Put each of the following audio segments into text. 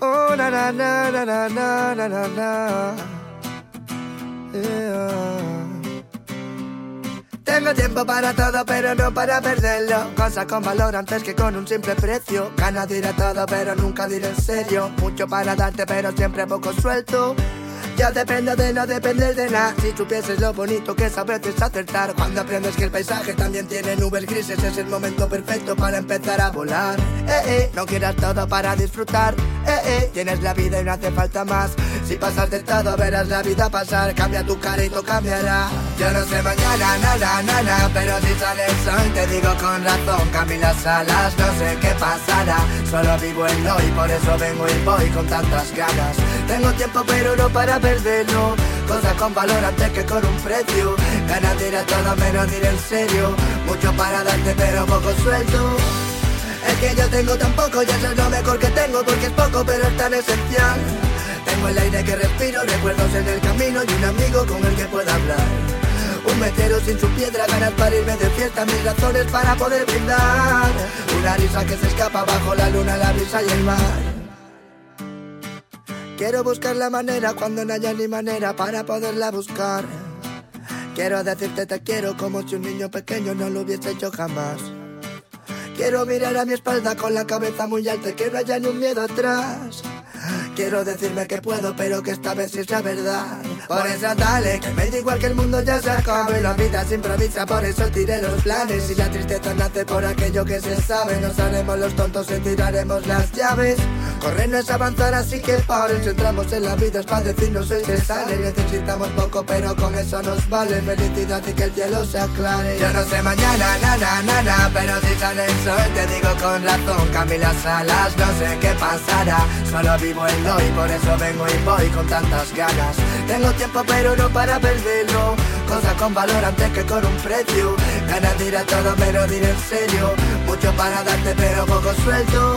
Oh, na na na na na na na na. Tengo tiempo para todo, pero no para perderlo. Cosas con valor antes que con un simple precio. Gana diré todo, pero nunca diré en serio. Mucho para darte, pero siempre poco suelto. Ya dependo de no depender de nada. Si supieses lo bonito que es a veces acertar. Cuando aprendes que el paisaje también tiene nubes grises, es el momento perfecto para empezar a volar. Eh, eh, no quieras todo para disfrutar. Eh, eh, tienes la vida y no hace falta más. Si pasas de todo, verás la vida pasar. Cambia tu carito, cambiará. Yo no sé mañana, nada, nada. Pero si sale el sol, te digo con razón. Cambio las alas, no sé qué pasará. Solo vivo en hoy, por eso vengo y voy con tantas ganas. Tengo tiempo, pero no para perderlo. Cosas con valor antes que con un precio. Ganas diré todo, menos diré en serio. Mucho para darte, pero poco suelto. Que yo tengo tan poco, ya eso es lo mejor que tengo, porque es poco, pero es tan esencial. Tengo el aire que respiro, recuerdos en el camino y un amigo con el que pueda hablar. Un metero sin su piedra, ganas para irme de fiesta, mis razones para poder brindar. Una risa que se escapa bajo la luna, la brisa y el mar. Quiero buscar la manera cuando no haya ni manera para poderla buscar. Quiero decirte te quiero como si un niño pequeño no lo hubiese hecho jamás. Quiero mirar a mi espalda con la cabeza muy alta y que no haya ni un miedo atrás. Quiero decirme que puedo, pero que esta vez es la verdad. Por eso dale, que me da igual que el mundo ya se acabe. La vida se improvisa, por eso tiré los planes. Y la tristeza nace por aquello que se sabe. Nos haremos los tontos y tiraremos las llaves. Correr no es avanzar, así que paren. Si entramos en la vida es para decirnos el que sale. Necesitamos poco, pero con eso nos vale. Felicidad y que el cielo se aclare. Yo no sé mañana, nana, nana, pero si sale el sol, te digo con razón. Cambio las alas, no sé qué pasará. Solo vivo hoy, por eso vengo y voy con tantas ganas. Tengo tiempo, pero no para perderlo. Cosas con valor antes que con un precio. Ganas diré todo, pero diré en serio. Mucho para darte, pero poco suelto.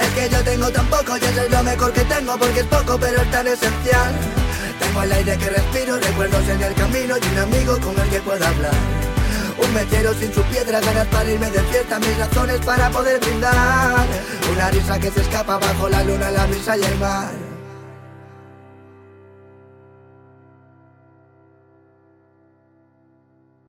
Es que yo tengo tan poco y eso es lo mejor que tengo porque es poco pero es tan esencial. Tengo el aire que respiro, recuerdos en el camino y un amigo con el que puedo hablar. Un metero sin su piedra, ganas para irme de fiesta, mis razones para poder brindar. Una risa que se escapa bajo la luna, la brisa y el mar.